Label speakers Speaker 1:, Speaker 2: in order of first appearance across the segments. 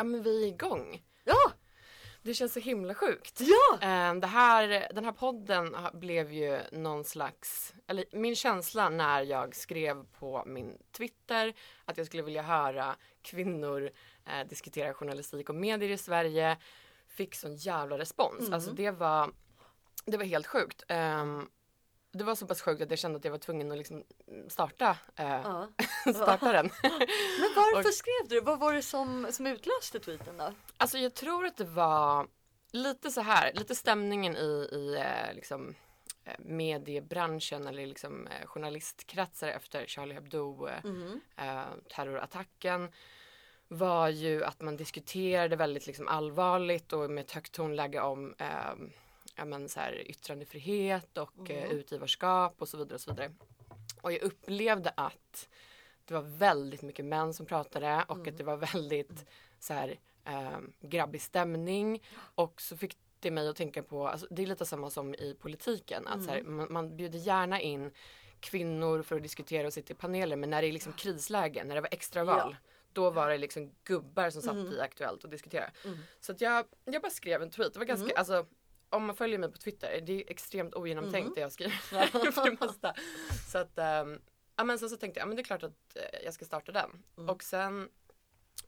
Speaker 1: Ja men vi är igång.
Speaker 2: Ja!
Speaker 1: Det känns så himla sjukt.
Speaker 2: Ja!
Speaker 1: Eh, Det här, den här podden blev ju någon slags, eller min känsla när jag skrev på min Twitter att jag skulle vilja höra kvinnor eh, diskutera journalistik och medier i Sverige fick sån jävla respons.
Speaker 2: Mm.
Speaker 1: Alltså det var, det var helt sjukt. Ehm, det var så pass sjukt att jag kände att jag var tvungen att liksom starta, eh,
Speaker 2: Ja.
Speaker 1: starta den.
Speaker 2: Men varför
Speaker 1: Och-
Speaker 2: skrev du? Vad var det som, som utlöste tweeten då?
Speaker 1: Alltså jag tror att det var lite så här, lite stämningen i, i eh, liksom eh, mediebranschen eller liksom eh, journalistkretsar efter Charlie Hebdo eh, terrorattacken var ju att man diskuterade väldigt liksom allvarligt och med ett högt tonläge om eh, ja, men så här, yttrandefrihet och eh, utgivarskap och så vidare och så vidare. Och jag upplevde att det var väldigt mycket män som pratade och att det var väldigt så här eh, grabbig stämning. Och så fick det mig att tänka på, alltså, det är lite samma som i politiken, att så här, man, man bjuder gärna in kvinnor för att diskutera och sitta i paneler men när det är liksom krisläge, när det var extraval då var det liksom gubbar som satt i Aktuellt och diskuterade. Så att jag, jag bara skrev en tweet, det var ganska, alltså om man följer mig på Twitter, det är extremt ogenomtänkt det jag skriver för det mesta. Så att, um, ja men sen så tänkte jag, ja men det är klart att eh, jag ska starta den. Och sen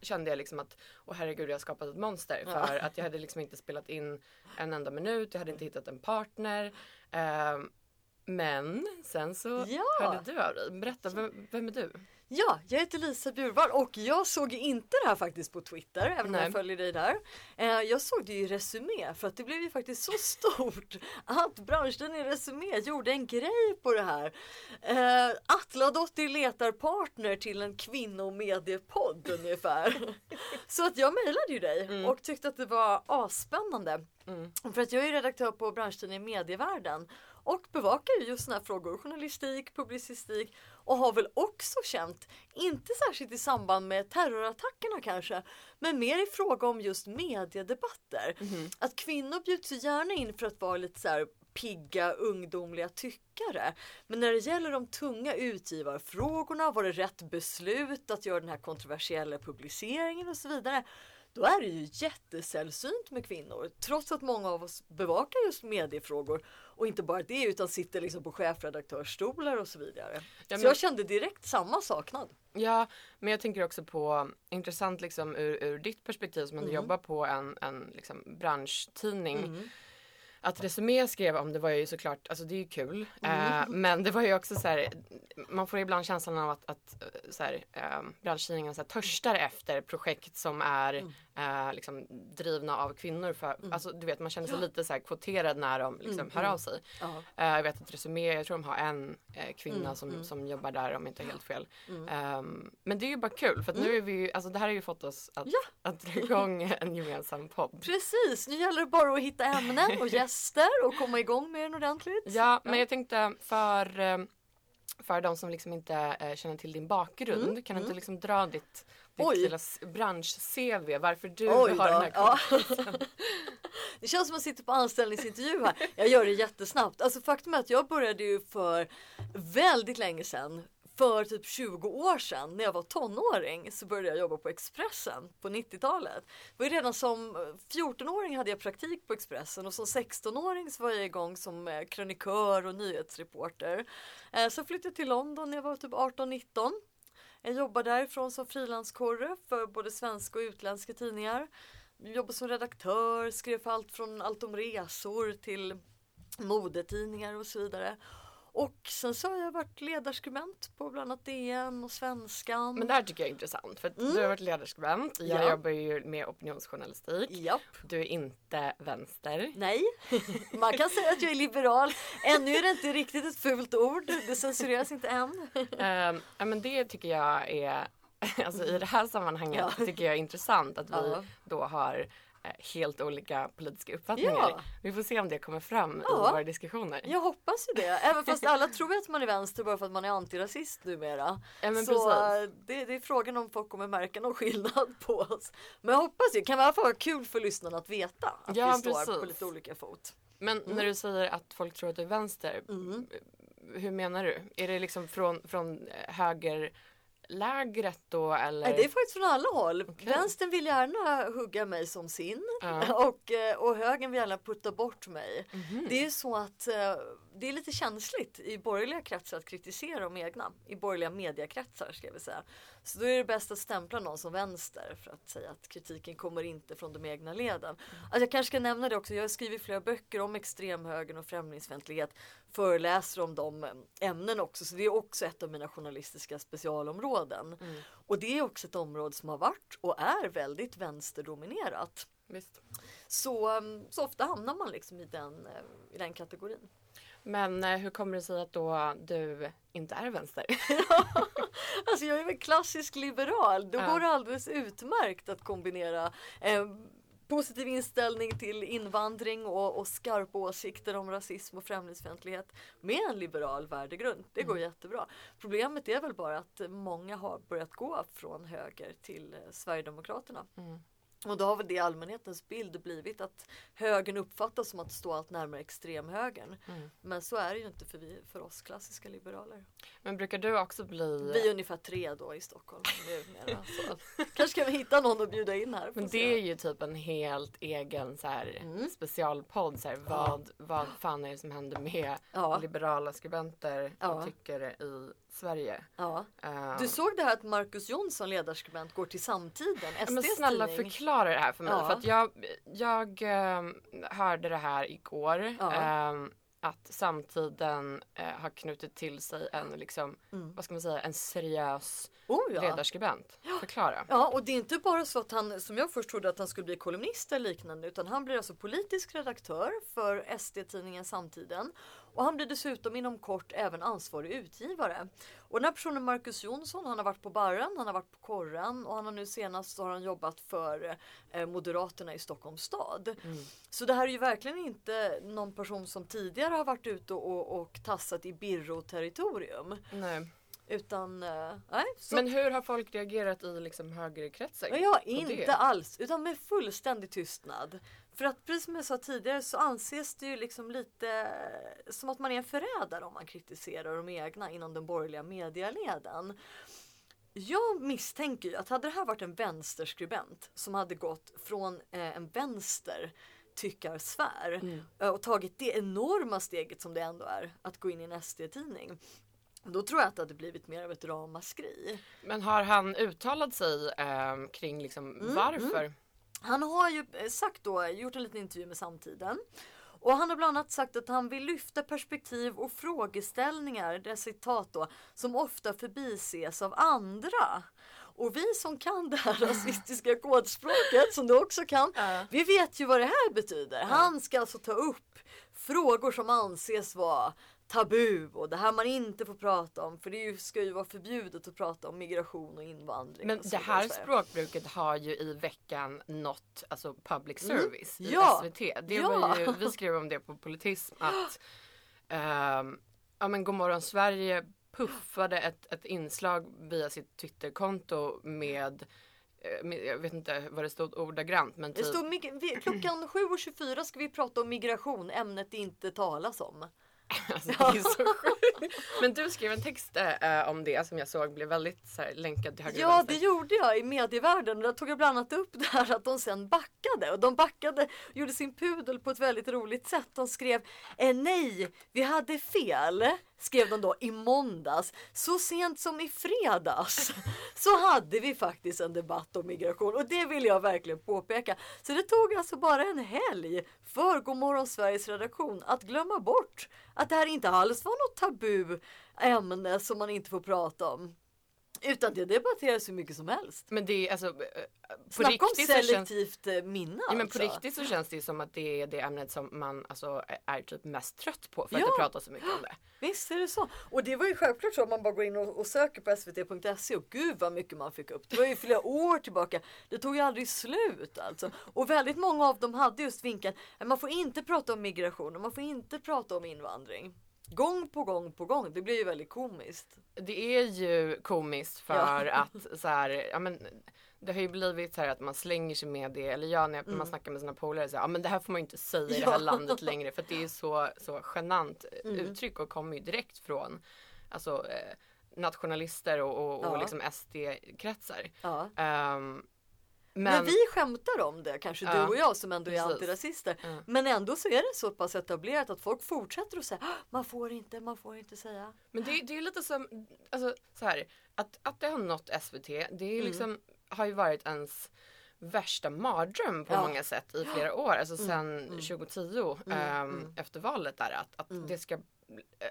Speaker 1: kände jag liksom att, åh herregud jag har skapat ett monster för att jag hade liksom inte spelat in en enda minut, jag hade inte hittat en partner. Ehm, men sen så
Speaker 2: Ja.
Speaker 1: hörde du av dig. Berätta, vem, vem är du?
Speaker 2: Ja, jag heter Lisa Bjurvall och jag såg inte det här faktiskt på Twitter, även om
Speaker 1: Nej.
Speaker 2: jag följer dig där. Eh, jag såg det i Resumé för att det blev ju faktiskt så stort att branschtidningen Resumé gjorde en grej på det här. Eh, letar partner till en kvinnomediepodd ungefär. Så att jag mejlade ju dig och tyckte att det var asspännande. För att jag är redaktör på branschtidningen Medievärlden och bevakar ju just sådana här frågor, journalistik, publicistik och har väl också känt, inte särskilt i samband med terrorattackerna kanske, men mer i fråga om just mediedebatter. Att kvinnor bjuds gärna in för att vara lite så här pigga ungdomliga tyckare. Men när det gäller de tunga utgivarfrågorna, var det rätt beslut att göra den här kontroversiella publiceringen och så vidare. Då är det ju jättesällsynt med kvinnor. Trots att många av oss bevakar just mediefrågor. Och inte bara det utan sitter liksom på chefredaktörsstolar och så vidare.
Speaker 1: Ja,
Speaker 2: Så
Speaker 1: men-
Speaker 2: jag kände direkt samma saknad.
Speaker 1: Ja, men jag tänker också på intressant liksom ur, ur ditt perspektiv som ändå jobbar på en, en liksom branschtidning. Att Resumé skrev om det var ju såklart, alltså det är ju kul. Eh, men det var ju också så här, man får ibland känslan av att, att eh, så här, eh, branschtidningen så här, törstar efter projekt som är eh, liksom, drivna av kvinnor. För, Alltså du vet man känner sig lite så här kvoterad när de liksom, hör av sig.
Speaker 2: Ja.
Speaker 1: Eh, jag vet att Resumé, jag tror de har en eh, kvinna som, som jobbar där om jag inte är helt fel. Ehm, men det är ju bara kul för nu är vi ju, alltså det här har ju fått oss att,
Speaker 2: Ja.
Speaker 1: att dra igång en gemensam podd.
Speaker 2: Precis, nu gäller det bara att hitta ämnen och gäster och komma igång med den ordentligt.
Speaker 1: Ja, men jag tänkte för, eh, för de som liksom inte eh, känner till din bakgrund, kan du inte liksom dra ditt, ditt lilla bransch-CV, varför du
Speaker 2: Oj
Speaker 1: har
Speaker 2: då,
Speaker 1: den här
Speaker 2: ja. Det känns som att sitta på anställningsintervju här. Jag gör det jättesnabbt. Alltså faktum är att jag började ju för väldigt länge sedan. För typ 20 år sedan när jag var tonåring så började jag jobba på Expressen på 90-talet. Det var redan som 14-åring hade jag praktik på Expressen och som 16-åring så var jag igång som eh, krönikör och nyhetsreporter. Eh, Så flyttade jag till London när jag var typ 18-19. Jag jobbade därifrån som frilanskorre för både svenska och utländska tidningar. Jobbade som redaktör, skrev för allt från allt om resor till modetidningar och så vidare. Och sen så har jag varit ledarskribent på bland annat DN och Svenskan.
Speaker 1: Men det här tycker jag är intressant för att du har varit ledarskribent, jag
Speaker 2: Mm. Ja.
Speaker 1: jobbar ju med opinionsjournalistik.
Speaker 2: Japp.
Speaker 1: Du är inte vänster.
Speaker 2: Nej, man kan säga att jag är liberal. Ännu är det inte riktigt ett fult ord. Det censureras inte än.
Speaker 1: Ja men det tycker jag är, alltså i det här sammanhanget
Speaker 2: Ja.
Speaker 1: tycker jag är intressant att vi
Speaker 2: Ja.
Speaker 1: då har helt olika politiska uppfattningar.
Speaker 2: Ja.
Speaker 1: Vi får se om det kommer fram i
Speaker 2: Ja.
Speaker 1: våra diskussioner.
Speaker 2: Jag hoppas ju det. Även fast alla tror att man är vänster bara för att man är antirasist numera.
Speaker 1: Ja,
Speaker 2: så eh, det, det är frågan om folk kommer märka någon skillnad på oss. Men jag hoppas ju. Det kan i alla fall vara kul för lyssnarna att veta att
Speaker 1: Ja,
Speaker 2: vi står
Speaker 1: precis.
Speaker 2: på lite olika fot.
Speaker 1: Men
Speaker 2: Mm.
Speaker 1: när du säger att folk tror att du är vänster, hur menar du? Är det liksom från, från höger lägret då eller?
Speaker 2: Nej, det är faktiskt från alla håll. Okay. Vänstern vill gärna hugga mig som sin ja. och, eh, och högern vill gärna putta bort mig. Mm -hmm. Det är så att eh, det är lite känsligt i borgerliga kretsar att kritisera de egna. I borgerliga mediakretsar ska vi säga. Så då är det bäst att stämpla någon som vänster för att säga att kritiken kommer inte från de egna leden. Alltså jag kanske ska nämna det också. Jag har skrivit flera böcker om extremhögern och främlingsfientlighet. Föreläser om de ämnen också. Så det är också ett av mina journalistiska specialområden. Mm. Och det är också ett område som har varit och är väldigt vänsterdominerat.
Speaker 1: Visst.
Speaker 2: Så, mm, så ofta hamnar man liksom i den, eh, i den kategorin.
Speaker 1: Men eh, hur kommer det sig att då du inte är vänster?
Speaker 2: alltså jag är väl klassisk liberal. Då går det alldeles utmärkt att kombinera eh, positiv inställning till invandring och, och skarpa åsikter om rasism och främlingsfientlighet med en liberal värdegrund. Det går mm. jättebra. Problemet är väl bara att många har börjat gå från höger till eh, Sverigedemokraterna. Mm. Och då har väl det allmänhetens bild blivit att högern uppfattas som att stå allt närmare extremhögern. Mm. Men så är det ju inte för, vi, för oss klassiska liberaler.
Speaker 1: Men brukar du också bli...
Speaker 2: Vi är ungefär tre då i Stockholm numera. så. Kanske kan vi hitta någon att bjuda in här.
Speaker 1: Men det se. är ju typ en helt egen så här, mm. specialpodd. Så här, vad, ja. vad fan är det som händer med ja. liberala skribenter ja. och tyckare i Sverige.
Speaker 2: Ja. Uh, du såg det här att Marcus Jonsson, ledarskribent, går till Samtiden, SDs
Speaker 1: Men snälla tidning. förklara det här för mig. Ja. För att jag, jag uh, hörde det här igår. Ja. Uh, att samtiden eh, har knutit till sig en, liksom, mm. vad ska man säga, en seriös oh, ja. ledarskribent. Förklara.
Speaker 2: Ja, och det är inte bara så att han, som jag först trodde att han skulle bli kolumnist eller liknande, utan han blir alltså politisk redaktör för SD-tidningen Samtiden och han blir dessutom inom kort även ansvarig utgivare. Och den här personen Marcus Jonsson, han har varit på Barren, han har varit på Korren och han har nu senast har han jobbat för eh, Moderaterna i Stockholms stad. Mm. Så det här är ju verkligen inte någon person som tidigare har varit ute och, och, tassat i Birro-territorium.
Speaker 1: Nej.
Speaker 2: Utan, uh, nej,
Speaker 1: så... Men hur har folk reagerat i liksom högerkretsar?
Speaker 2: Ja, inte alls. Utan med fullständig tystnad. För att precis som jag sa tidigare så anses det ju liksom lite som att man är en förrädare om man kritiserar de egna inom den borgerliga medialeden. Jag misstänker ju att hade det här varit en vänsterskribent som hade gått från eh, en vänster tyckarsfär mm. Eh, och tagit det enorma steget som det ändå är att gå in i en SD-tidning. Då tror jag att det hade blivit mer av ett ramaskri.
Speaker 1: Men har han uttalat sig eh, kring liksom mm, varför? Mm.
Speaker 2: Han har ju eh, sagt då, gjort en liten intervju med Samtiden. Och han har bland annat sagt att han vill lyfta perspektiv och frågeställningar, det citat då, som ofta förbises av andra. Och vi som kan det här rasistiska kodspråket som du också kan, vi vet ju vad det här betyder. Han ska alltså ta upp frågor som anses vara tabu och det här man inte får prata om för det ska ju vara förbjudet att prata om migration och invandring.
Speaker 1: Men
Speaker 2: och
Speaker 1: det här språkbruket har ju i veckan nått alltså public mm. service mm. i ja. SVT. Det ja. var ju, vi skrev om det på Politism att um, ja men Godmorgon Sverige puffade ett, ett inslag via sitt Twitterkonto med eh, jag vet inte vad det stod ordagrant men
Speaker 2: typ... Det stod klockan 7.24 ska vi prata om migration, ämnet det inte talas om.
Speaker 1: Alltså, det är så sjukt. Men du skrev en text äh, om det som jag såg blev väldigt så här, länkad till höger
Speaker 2: Ja det gjorde jag i medievärlden. Och där tog jag bland annat upp det här att de sen backade. Och de backade och gjorde sin pudel på ett väldigt roligt sätt. De skrev eh, nej, vi hade fel skrev de då i måndags. Så sent som i fredags så hade vi faktiskt en debatt om migration och det vill jag verkligen påpeka. Så det tog alltså bara en helg för Godmorgon Sveriges redaktion att glömma bort att det här inte alls var något tabu ämne som man inte får prata om. Utan det debatteras hur mycket som helst.
Speaker 1: Men det är alltså eh,
Speaker 2: på Snacka om selektivt känns, minne
Speaker 1: ja, men på alltså. riktigt så känns det som att det är det ämnet som man alltså är typ mest trött på för ja. att det pratas så mycket om det.
Speaker 2: Visst är det så. Och det var ju självklart så om man bara går in och, och söker på svt.se och gud vad mycket man fick upp. Det var ju flera år tillbaka. Det tog ju aldrig slut alltså. Och väldigt många av dem hade just vinkeln man får inte prata om migration och man får inte prata om invandring. Gång på gång på gång. Det blir ju väldigt komiskt.
Speaker 1: Det är ju komiskt för ja. att så här, ja men det har ju blivit så här att man slänger sig med det, eller jag när mm. man snackar med sina polare så ja men det här får man ju inte säga i det här landet längre för att det är så, så genant mm. uttryck och kommer ju direkt från alltså eh, nationalister och, och,
Speaker 2: Ja.
Speaker 1: och liksom SD-kretsar.
Speaker 2: Ja.
Speaker 1: Ehm,
Speaker 2: Men,
Speaker 1: men
Speaker 2: vi skämtar om det, kanske du
Speaker 1: Ja,
Speaker 2: och jag som ändå är
Speaker 1: precis.
Speaker 2: antirasister.
Speaker 1: Ja.
Speaker 2: Men ändå så är det så pass etablerat att folk fortsätter att säga "Ah, man får inte, man får inte säga.
Speaker 1: Men det, det är lite som, alltså så här, att, att det har nått SVT, det
Speaker 2: Mm.
Speaker 1: är liksom, har ju varit ens värsta mardröm på
Speaker 2: Ja. Mm.
Speaker 1: många sätt i flera år, alltså sedan 2010 ehm, efter valet där att, att
Speaker 2: Mm.
Speaker 1: det ska,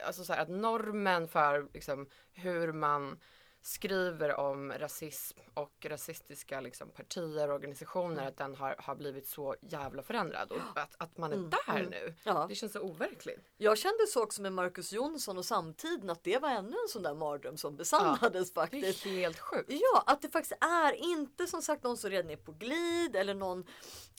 Speaker 1: alltså så här, att normen för liksom hur man skriver om rasism och rasistiska liksom, partier och organisationer
Speaker 2: Mm.
Speaker 1: att den har, har blivit så jävla förändrad och att, att man är där nu.
Speaker 2: Mm. Ja.
Speaker 1: Det känns så overkligt.
Speaker 2: Jag kände så också med Marcus Jonsson och samtiden att det var ännu en sån där mardröm som besannades
Speaker 1: Det är
Speaker 2: faktiskt.
Speaker 1: helt sjukt.
Speaker 2: Ja, att det faktiskt är inte som sagt någon som redan är på glid eller någon,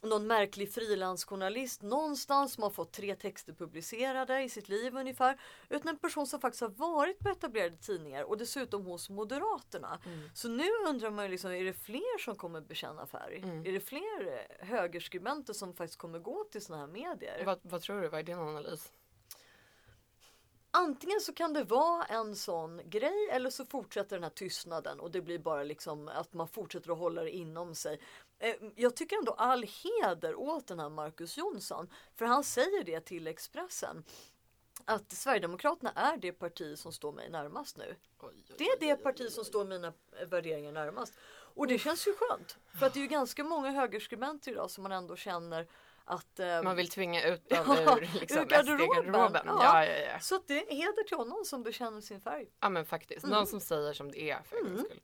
Speaker 2: någon märklig frilansjournalist någonstans som har fått tre texter publicerade i sitt liv ungefär. Utan en person som faktiskt har varit på etablerade tidningar och dessutom hos Moderaterna. Så nu undrar man ju liksom, är det fler som kommer bekänna färg? Är det fler högerskribenter som faktiskt kommer gå till sådana här medier?
Speaker 1: Vad, vad tror du? Vad är din analys?
Speaker 2: Antingen så kan det vara en sån grej eller så fortsätter den här tystnaden och det blir bara liksom att man fortsätter att hålla det inom sig. Eh, Jag tycker ändå all heder åt den här Marcus Jonsson. För han säger det till Expressen. Att Sverigedemokraterna är det parti som står mig närmast nu. Det är det parti som står mina värderingar närmast. Och det känns ju skönt. För att det är ju ganska många högerskribenter idag som man ändå känner att eh,
Speaker 1: Man vill tvinga ut dem
Speaker 2: Ja,
Speaker 1: ur, liksom,
Speaker 2: ur garderoben.
Speaker 1: SD-garderoben.
Speaker 2: Ja.
Speaker 1: Ja. Ja,
Speaker 2: Så det är heder till honom som bekänner sin färg.
Speaker 1: ja men faktiskt. Någon som säger som det är för gångs skull.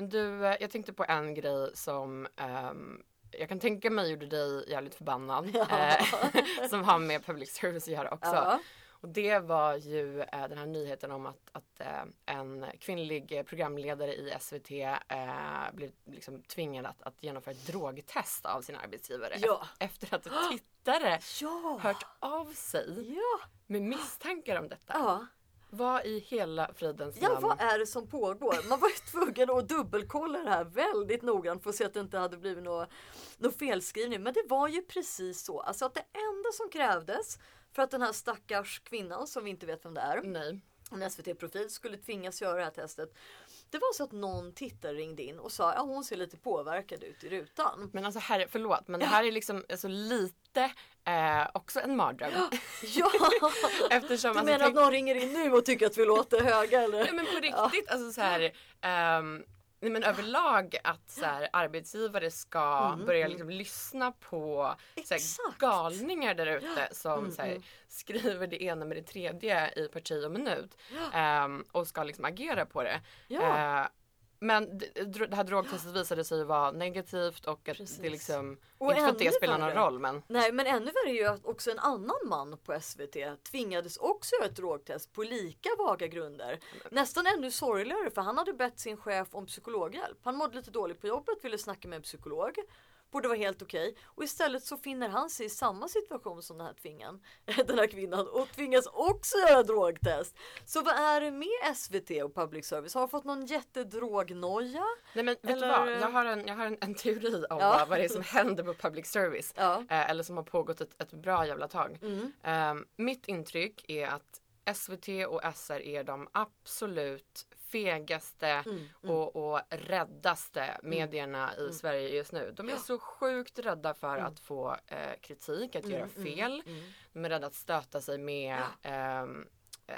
Speaker 1: Men du, eh, jag tänkte på en grej som ehm, jag kan tänka mig gjorde dig jävligt förbannad. eh, som har med public service att göra också.
Speaker 2: Ja.
Speaker 1: Och det var ju eh, den här nyheten om att, att eh, en kvinnlig programledare i SVT eh, blev liksom tvingad att, att genomföra ett drogtest av sin arbetsgivare.
Speaker 2: Ja.
Speaker 1: Efter att tittare
Speaker 2: Ja.
Speaker 1: hört av sig
Speaker 2: Ja.
Speaker 1: med misstankar om detta.
Speaker 2: Ja.
Speaker 1: Vad i hela fridens
Speaker 2: ja,
Speaker 1: namn?
Speaker 2: vad är det som pågår? Man var ju tvungen att dubbelkolla det här väldigt noggrant för att se att det inte hade blivit någon nå felskrivning. Men det var ju precis så. Alltså att det enda som krävdes för att den här stackars kvinnan som vi inte vet vem det är,
Speaker 1: Nej.
Speaker 2: En SVT-profil, skulle tvingas göra det här testet. Det var så att någon tittare ringde in och sa att ja, hon ser lite påverkad ut i rutan.
Speaker 1: Men alltså herre, förlåt men det här är liksom alltså, lite eh, också en mardröm.
Speaker 2: Ja!
Speaker 1: Eftersom
Speaker 2: Du
Speaker 1: alltså,
Speaker 2: menar att någon ringer in nu och tycker att vi låter höga eller?
Speaker 1: Nej men på riktigt, alltså så här, ehm, nej men överlag att så här, arbetsgivare ska börja liksom lyssna på så här, galningar där ute som så här, skriver det ena med det tredje i parti och minut ehm, och ska liksom agera på det.
Speaker 2: Ja.
Speaker 1: Eh, men det, här drogtestet visade sig vara negativt och att
Speaker 2: Precis.
Speaker 1: det liksom,
Speaker 2: Och
Speaker 1: inte för att det spelar någon roll men
Speaker 2: Nej men ännu värre är ju att också en annan man på SVT tvingades också göra ett drogtest på lika vaga grunder. Nästan ännu sorgligare för han hade bett sin chef om psykologhjälp. Han mådde lite dåligt på jobbet, ville snacka med en psykolog. Borde vara helt okej. Och istället så finner han sig i samma situation som den här tvingan. Den här kvinnan och tvingas också göra drogtest. Så vad är det med SVT och public service? Har fått någon jättedrognoja?
Speaker 1: Nej men vet
Speaker 2: Eller-
Speaker 1: du vad, jag har en, jag har en, en teori om
Speaker 2: Ja.
Speaker 1: vad, det är som händer på public service.
Speaker 2: Ja. Mm.
Speaker 1: Eh, eller som har pågått ett, ett bra jävla tag. Eh, mitt intryck är att SVT och SR är de absolut fegaste
Speaker 2: Mm,
Speaker 1: och, och räddaste medierna i Sverige just nu. De är så sjukt rädda för
Speaker 2: Mm.
Speaker 1: att få eh, kritik, att göra fel. De är rädda att stöta sig med ehm, eh,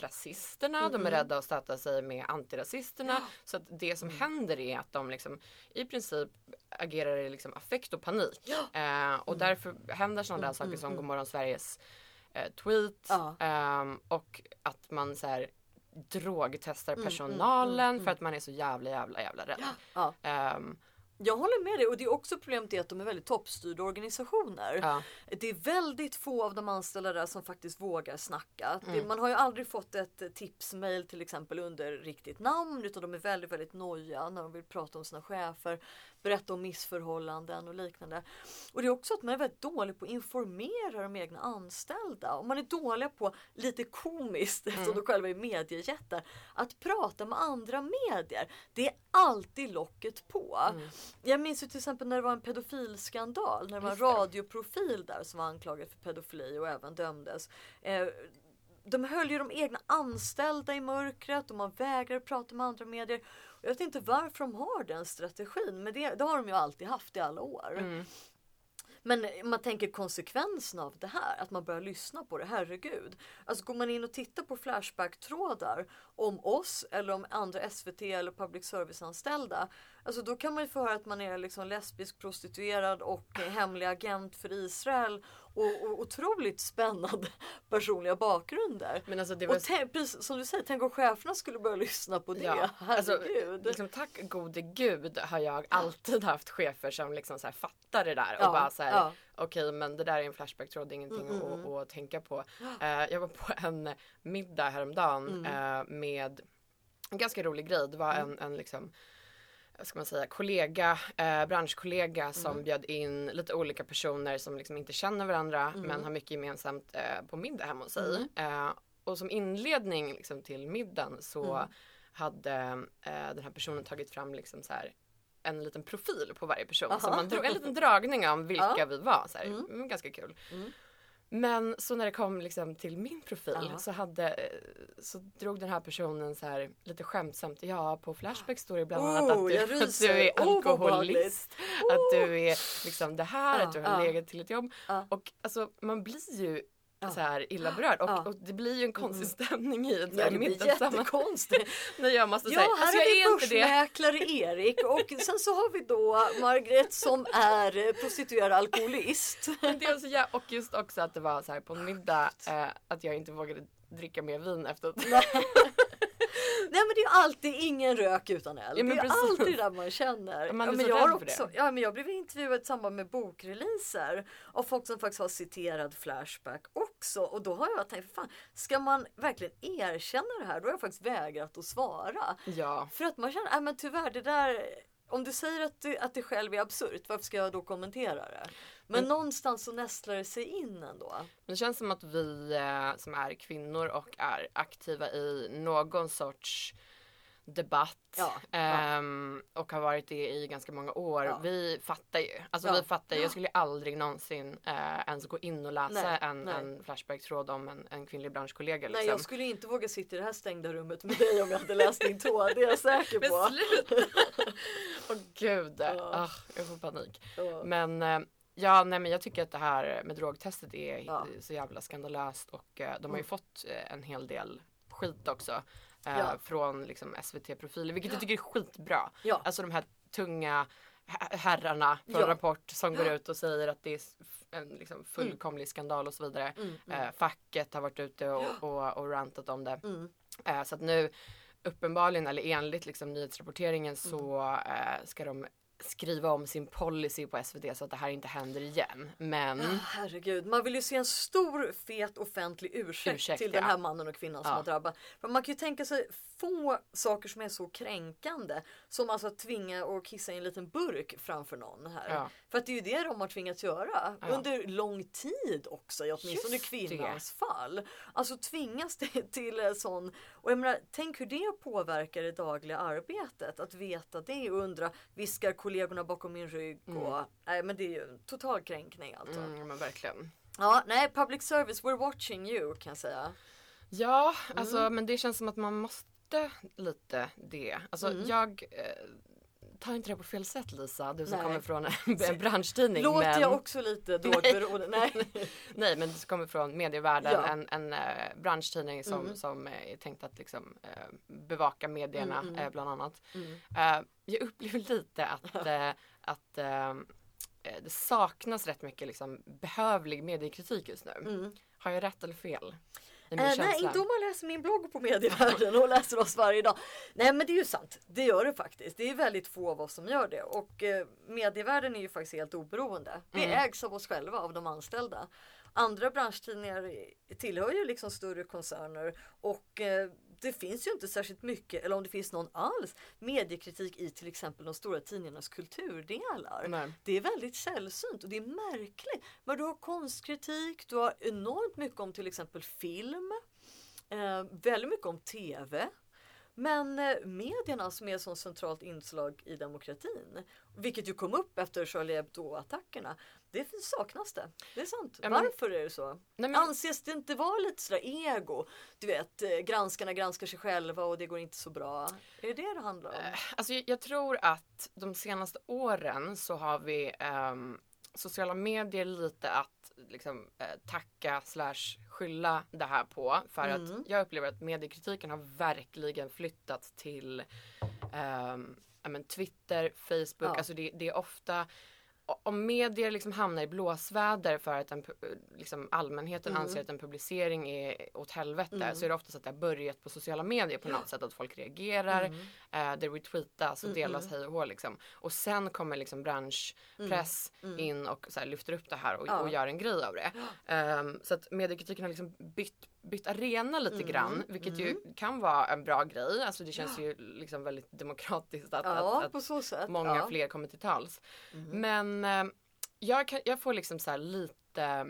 Speaker 1: rasisterna, de är rädda att stöta sig med antirasisterna. Så att det som händer är att de liksom i princip agerar i liksom affekt och panik. Eh, och därför händer sådana där saker som Godmorgon Sveriges eh, tweet
Speaker 2: Ja.
Speaker 1: ehm, och att man så här drogtestar personalen för att man är så jävla jävla jävla rädd.
Speaker 2: Ja.
Speaker 1: Ehm,
Speaker 2: Jag håller med dig och det är också problemet är att de är väldigt toppstyrda organisationer.
Speaker 1: ja.
Speaker 2: Det är väldigt få av de anställda där som faktiskt vågar snacka.
Speaker 1: Mm.
Speaker 2: Man har ju aldrig fått ett eh, tipsmail till exempel under riktigt namn utan de är väldigt, väldigt noja när de vill prata om sina chefer, berätta om missförhållanden och liknande. Och det är också att man är väldigt dålig på att informera de egna anställda. Och man är dåliga på, lite komiskt
Speaker 1: Mm.
Speaker 2: eftersom de själva är mediejättar, att prata med andra medier. Det är alltid locket på.
Speaker 1: Mm.
Speaker 2: Jag minns ju till exempel när det var en pedofilskandal, när det var en radioprofil där som var anklagad för pedofili och även dömdes. Eh, de höll ju de egna anställda i mörkret och man vägrade prata med andra medier. Jag vet inte varför de har den strategin men det, det har de ju alltid haft i alla år.
Speaker 1: Mm.
Speaker 2: Men man tänker konsekvensen av det här, att man börjar lyssna på det, herregud. Alltså går man in och tittar på Flashback-trådar om oss eller om andra SVT eller public service-anställda. Alltså då kan man ju få höra att man är liksom lesbisk prostituerad och hemlig agent för Israel och, och otroligt spännande personliga bakgrunder.
Speaker 1: Men alltså det var...
Speaker 2: Och tänk, precis som du säger, tänk om cheferna skulle börja lyssna på det.
Speaker 1: Ja, alltså,
Speaker 2: Herregud.
Speaker 1: liksom, tack gode gud har jag alltid haft chefer som liksom så här fattar det där och
Speaker 2: Ja,
Speaker 1: bara så här,
Speaker 2: ja.
Speaker 1: okej men det där är en flashback-tråd, det är ingenting
Speaker 2: Mm, mm,
Speaker 1: att, att tänka på. Eh, jag var på en middag häromdagen
Speaker 2: Mm.
Speaker 1: eh, med en ganska rolig grej. Det var en, en liksom ska man säga, kollega, eh, branschkollega som
Speaker 2: Mm.
Speaker 1: bjöd in lite olika personer som liksom inte känner varandra
Speaker 2: Mm.
Speaker 1: men har mycket gemensamt eh, på middag hemma hos sig. Eh, och som inledning liksom, till middagen så
Speaker 2: Mm.
Speaker 1: hade eh, den här personen tagit fram liksom så här, en liten profil på varje person.
Speaker 2: Aha.
Speaker 1: Så man drog en liten dragning om vilka
Speaker 2: Ja.
Speaker 1: vi var. Så här.
Speaker 2: Mm.
Speaker 1: Mm, ganska kul. Men så när det kom liksom till min profil
Speaker 2: Ja.
Speaker 1: så, hade, eh, så drog den här personen så här lite skämtsamt. Ja på Flashback står det bland annat
Speaker 2: Oh,
Speaker 1: att, du, att du är
Speaker 2: Oh,
Speaker 1: alkoholist. att du är liksom det här,
Speaker 2: Ja,
Speaker 1: att du har legat till ett jobb. Och alltså man blir ju. Så här illa berörd och,
Speaker 2: Ja.
Speaker 1: och det blir ju en konstig stämning i ett
Speaker 2: Ja, det blir jättekonstigt.
Speaker 1: När jag måste
Speaker 2: Ja,
Speaker 1: säga,
Speaker 2: här
Speaker 1: alltså
Speaker 2: har
Speaker 1: jag
Speaker 2: vi
Speaker 1: är inte det.
Speaker 2: börsmäklare Erik och sen så har vi då Margret som är prostituerad alkoholist.
Speaker 1: Det är så jä- och just också att det var så här på en middag eh, att jag inte vågade dricka mer vin efteråt.
Speaker 2: Nej men det är alltid ingen rök utan eld.
Speaker 1: Ja,
Speaker 2: det är
Speaker 1: precis.
Speaker 2: alltid det där man känner.
Speaker 1: Ja, man är
Speaker 2: men jag har
Speaker 1: det.
Speaker 2: också, ja, men jag blev intervjuad i samband med bokreleaser av folk som faktiskt har citerat Flashback också. Och då har jag tänkt, fan, ska man verkligen erkänna det här? Då har jag faktiskt vägrat att svara.
Speaker 1: Ja.
Speaker 2: För att man känner, nej men tyvärr det där om du säger att det, att det själv är absurt, varför ska jag då kommentera det? Men
Speaker 1: Mm.
Speaker 2: någonstans så nästlar det sig in ändå.
Speaker 1: Det känns som att vi eh, som är kvinnor och är aktiva i någon sorts debatt
Speaker 2: Ja, ja.
Speaker 1: ehm, och har varit det i ganska många år.
Speaker 2: Ja.
Speaker 1: Vi fattar ju. Alltså vi fattar ju. Jag skulle aldrig någonsin eh, ens gå in och läsa
Speaker 2: Nej,
Speaker 1: en,
Speaker 2: nej.
Speaker 1: en Flashback-tråd om en, en kvinnlig branschkollega. Liksom.
Speaker 2: Nej jag skulle inte våga sitta i det här stängda rummet med dig om jag hade läst din tråd, det är jag säker
Speaker 1: Men
Speaker 2: på.
Speaker 1: sluta! Åh gud,
Speaker 2: Ja.
Speaker 1: ah, jag får panik.
Speaker 2: Ja.
Speaker 1: Men eh, ja, nej men jag tycker att det här med drogtestet är
Speaker 2: Ja.
Speaker 1: så jävla skandalöst och eh, de har ju
Speaker 2: Mm.
Speaker 1: fått en hel del skit också. Eh,
Speaker 2: Ja.
Speaker 1: Från liksom SVT-profiler, vilket jag tycker är skitbra.
Speaker 2: Ja.
Speaker 1: Alltså de här tunga herrarna från
Speaker 2: Ja.
Speaker 1: Rapport som går ut och säger att det är en liksom fullkomlig skandal och så vidare.
Speaker 2: Mm, mm,
Speaker 1: Eh, facket har varit ute och, och, och rantat om det.
Speaker 2: mm.
Speaker 1: Eh, så att nu uppenbarligen eller enligt liksom nyhetsrapporteringen
Speaker 2: Mm.
Speaker 1: så eh, ska de skriva om sin policy på SVT så att det här inte händer igen. Men
Speaker 2: Ah, Herregud, man vill ju se en stor fet offentlig ursäkt,
Speaker 1: Ursäkt,
Speaker 2: till
Speaker 1: ja.
Speaker 2: den här mannen och kvinnan som
Speaker 1: Ja.
Speaker 2: har drabbat. För man kan ju tänka sig få saker som är så kränkande som alltså att tvinga och kissa i en liten burk framför någon här.
Speaker 1: Ja.
Speaker 2: För att det är ju det de har tvingats göra under lång tid också, i åtminstone
Speaker 1: Just det.
Speaker 2: kvinnans fall. Alltså tvingas det till sån, och jag menar, tänk hur det påverkar det dagliga arbetet. Att veta det och undra, viskar kollegorna bakom min rygg och nej men det är ju en total kränkning alltså.
Speaker 1: mm, men verkligen.
Speaker 2: Ja, nej, public service, we're watching you kan jag säga.
Speaker 1: Ja,
Speaker 2: Mm.
Speaker 1: alltså men det känns som att man måste lite det. Alltså
Speaker 2: Mm.
Speaker 1: jag eh, tar inte det på fel sätt Lisa, du som
Speaker 2: Nej.
Speaker 1: kommer från en, en branschtidning.
Speaker 2: Låter
Speaker 1: men...
Speaker 2: jag också lite drogberoende? Nej.
Speaker 1: Nej men du kommer från medievärlden,
Speaker 2: Ja.
Speaker 1: en, en eh, bransch som,
Speaker 2: Mm.
Speaker 1: som eh, är tänkt att liksom, eh, bevaka medierna
Speaker 2: Mm,
Speaker 1: eh, bland annat.
Speaker 2: Mm.
Speaker 1: Jag upplever lite att, att det saknas rätt mycket liksom, behövlig mediekritik just nu.
Speaker 2: Mm.
Speaker 1: Har jag rätt eller fel? Min
Speaker 2: Eh, nej, inte om man läser min blogg på Medievärlden och läser oss varje dag. Nej, men det är ju sant. Det gör det faktiskt. Det är väldigt få av oss som gör det och eh, Medievärlden är ju faktiskt helt oberoende. Vi
Speaker 1: Mm.
Speaker 2: ägs av oss själva, av de anställda. Andra branschtidningar tillhör ju liksom större koncerner och eh, det finns ju inte särskilt mycket, eller om det finns någon alls, mediekritik i till exempel de stora tidningarnas kulturdelar.
Speaker 1: Nej.
Speaker 2: Det är väldigt sällsynt och det är märkligt. Men du har konstkritik, du har enormt mycket om till exempel film, eh, väldigt mycket om TV. Men eh, medierna som är ett sånt centralt inslag i demokratin, vilket ju kom upp efter Charlie Hebdo-attackerna, Det saknas det. Det är sant.
Speaker 1: Ja, men-
Speaker 2: Varför är det så?
Speaker 1: Nej, men,
Speaker 2: Anses det inte vara lite sådär ego? Du vet, eh, granskarna granskar sig själva och det går inte så bra. Är det det det handlar om?
Speaker 1: alltså, jag- tror att de senaste åren så har vi ehm, sociala medier lite att liksom, eh, tacka slash skylla det här på. För
Speaker 2: Mm.
Speaker 1: att jag upplever att mediekritiken har verkligen flyttat till ja, men Twitter, Facebook.
Speaker 2: Ja.
Speaker 1: Alltså det, det är ofta om medier liksom hamnar i blåsväder för att en, liksom allmänheten
Speaker 2: Mm.
Speaker 1: anser att en publicering är åt helvete så är det ofta så att det har börjat på sociala medier på något sätt att folk reagerar,
Speaker 2: Mm.
Speaker 1: eh, det retweetas och delas hej och hå liksom. Och sen kommer liksom branschpress in och så här, lyfter upp det här och,
Speaker 2: Mm. Ja.
Speaker 1: och gör en grej av det. Ehm, så att mediekritiken har liksom bytt, bytt arena lite
Speaker 2: Mm.
Speaker 1: grann vilket ju kan vara en bra grej. Alltså det känns ju liksom väldigt demokratiskt att,
Speaker 2: Ja,
Speaker 1: att, att många
Speaker 2: ja. Mm.
Speaker 1: fler kommer till tals. Men eh, jag, kan, jag får liksom så lite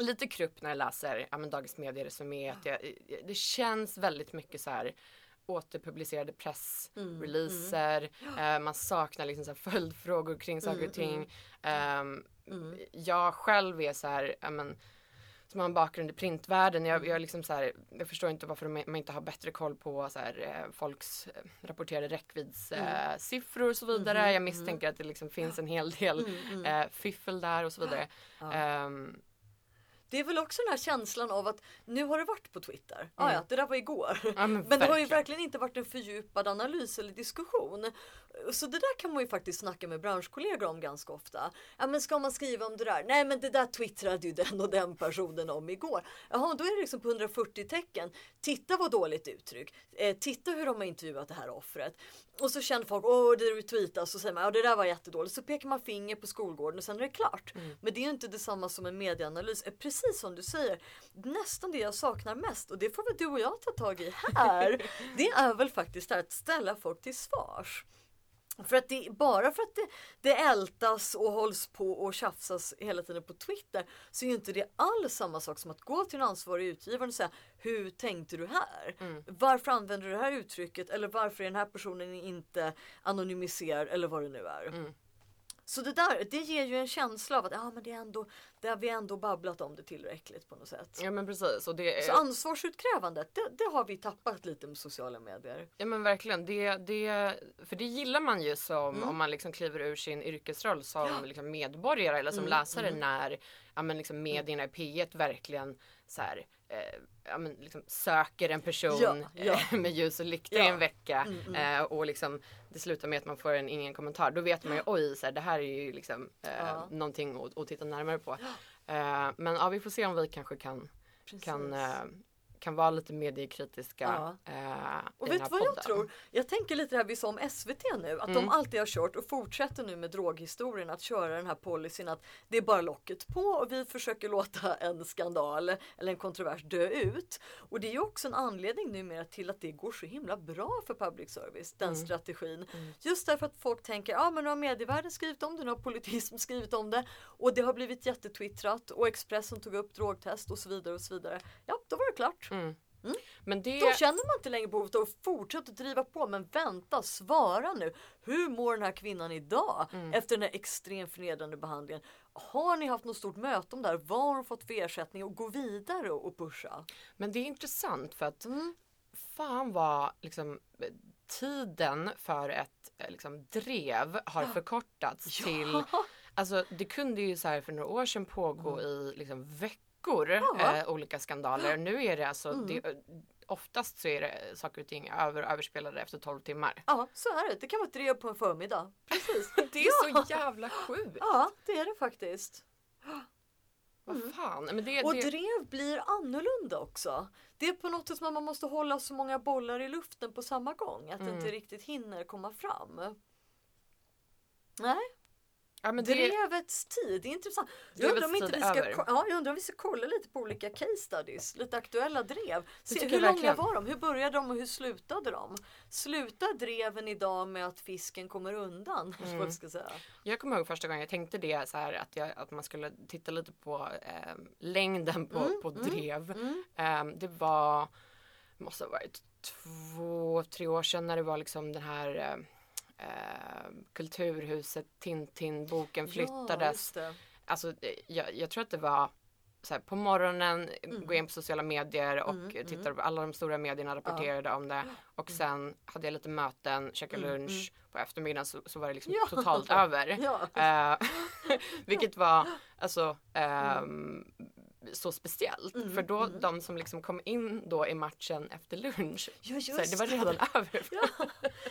Speaker 1: Lite krupp när jag läser ja, men Dagens Media Resumé. Att jag, det känns väldigt mycket så här återpublicerade pressreleaser. Eh, man saknar liksom så här följdfrågor kring saker och ting. Ehm, Jag själv är så här, ja, men, som har en bakgrund i printvärlden. Jag, jag, liksom så här, jag förstår inte varför man inte har bättre koll på så här, eh, folks eh, rapporterade räckviddssiffror siffror och så vidare. Jag misstänker att det liksom finns en hel del eh, fiffel där och så vidare. Ehm,
Speaker 2: Det är väl också den här känslan av att nu har det varit på Twitter. Ah, ja, det där var igår.
Speaker 1: Mm. Ja, men
Speaker 2: men det har ju
Speaker 1: verkligen.
Speaker 2: inte varit en fördjupad analys eller diskussion. Så det där kan man ju faktiskt snacka med branschkollegor om ganska ofta. Ja men ska man skriva om det där? Nej men det där twittrade ju den och den personen om igår. Jaha då är det liksom på 140 tecken. Titta vad dåligt uttryck. Eh, titta hur de har intervjuat det här offret. Och så känner folk, åh det retweetas och säger man, ja det där var jättedåligt. Så pekar man finger på skolgården och sen är det klart. Men det är ju inte detsamma som en medieanalys. Precis som du säger, nästan det jag saknar mest och det får väl du och jag ta tag i här. det är väl faktiskt att ställa folk till svars. För att det, bara för att det, det ältas och hålls på och tjafsas hela tiden på Twitter så är ju inte det alls samma sak som att gå till en ansvarig utgivare och säga Hur tänkte du här? Varför använder du det här uttrycket? Eller varför är den här personen inte anonymiserad? Eller vad det nu är. Så det där, det ger ju en känsla av att ja, men det är ändå, det har vi ändå babblat om det tillräckligt på något sätt.
Speaker 1: ja men precis. Och det,
Speaker 2: Så ansvarsutkrävandet, det, det har vi tappat lite med sociala medier.
Speaker 1: Ja men verkligen, det, det, för det gillar man ju som
Speaker 2: Mm.
Speaker 1: om man liksom kliver ur sin yrkesroll som liksom medborgare eller som
Speaker 2: Mm,
Speaker 1: läsare när ja, men liksom medierna i P1 verkligen så här, eh, ja, men liksom söker en person
Speaker 2: Ja, ja.
Speaker 1: eh, med ljus och lykta i
Speaker 2: Ja. Mm,
Speaker 1: en vecka eh, och liksom det slutar med att man får en ingen kommentar. Då vet man ju oj, så här, det här är ju liksom eh,
Speaker 2: Ja.
Speaker 1: någonting att, att titta närmare på. Eh, men ja, vi får se om vi kanske kan, kan,
Speaker 2: Precis.
Speaker 1: eh, kan vara lite mediekritiska
Speaker 2: Ja.
Speaker 1: eh,
Speaker 2: Och vet du vad jag
Speaker 1: podden.
Speaker 2: tror? Jag tänker lite det här vi sa om SVT nu, att
Speaker 1: Mm.
Speaker 2: de alltid har kört och fortsätter nu med droghistorien att köra den här policyn att det är bara locket på och vi försöker låta en skandal eller en kontrovers dö ut. Och det är ju också en anledning numera till att det går så himla bra för public service, den
Speaker 1: Mm.
Speaker 2: strategin. Just därför att folk tänker, ja men nu har medievärlden skrivit om det, nu har politism skrivit om det och det har blivit jättetwittrat och Expressen tog upp drogtest och så vidare och så vidare. Ja, då var det klart.
Speaker 1: Mm. Men det,
Speaker 2: Då känner man inte längre behovet av att fortsätta driva på. Men vänta, svara nu. Hur mår den här kvinnan idag
Speaker 1: Mm.
Speaker 2: efter den här extremt förnedrande behandlingen? Har ni haft något stort möte om det här? Vad har hon fått för ersättning? Och gå vidare och, pusha.
Speaker 1: men det är intressant för att
Speaker 2: Mm.
Speaker 1: fan vad liksom tiden för ett eh, liksom, drev har förkortats till Alltså det kunde ju så här för några år sedan pågå i liksom veckor
Speaker 2: Mm. Ja. Mm.
Speaker 1: eh, olika skandaler. Nu är det alltså det, oftast så är det saker och ting över, överspelade efter 12 timmar.
Speaker 2: Ja, så är det. Det kan vara drev på en förmiddag. Precis.
Speaker 1: Det är så jävla sjukt.
Speaker 2: Ja, det är det faktiskt.
Speaker 1: Vad fan. Men det,
Speaker 2: Mm. Och
Speaker 1: det,
Speaker 2: drev blir annorlunda också. Det är på något sätt som att man måste hålla så många bollar i luften på samma gång. Att det inte riktigt hinner komma fram. Nej,
Speaker 1: ja, men det,
Speaker 2: Drevets tid, det är intressant. Jag undrar, om inte vi ska,
Speaker 1: över.
Speaker 2: ja, jag undrar om vi ska kolla lite på olika case studies, lite aktuella drev. Se, hur långa
Speaker 1: verkligen.
Speaker 2: var de? Hur började de och hur slutade de? Slutar dreven idag med att fisken kommer undan?
Speaker 1: Mm.
Speaker 2: Jag ska säga.
Speaker 1: Jag kommer ihåg första gången jag tänkte det så här att, jag, att man skulle titta lite på eh, längden på,
Speaker 2: Mm,
Speaker 1: på drev. Eh, det var, måste ha varit två, tre år sedan när det var liksom den här eh, eh, Kulturhuset Tintin-boken
Speaker 2: Ja,
Speaker 1: flyttades.
Speaker 2: det.
Speaker 1: alltså eh, jag, jag tror att det var så här, på morgonen
Speaker 2: Mm.
Speaker 1: gå in på sociala medier och tittade på alla de stora medierna rapporterade om det och sen hade jag lite möten, käkade lunch på eftermiddagen så, så var det liksom
Speaker 2: Mm, Ja.
Speaker 1: totalt över.
Speaker 2: Ja.
Speaker 1: Eh, vilket var alltså ehm, så speciellt
Speaker 2: Mm,
Speaker 1: för då de som liksom kom in då i matchen efter lunch
Speaker 2: Ja,
Speaker 1: så här, det var redan över.
Speaker 2: Ja,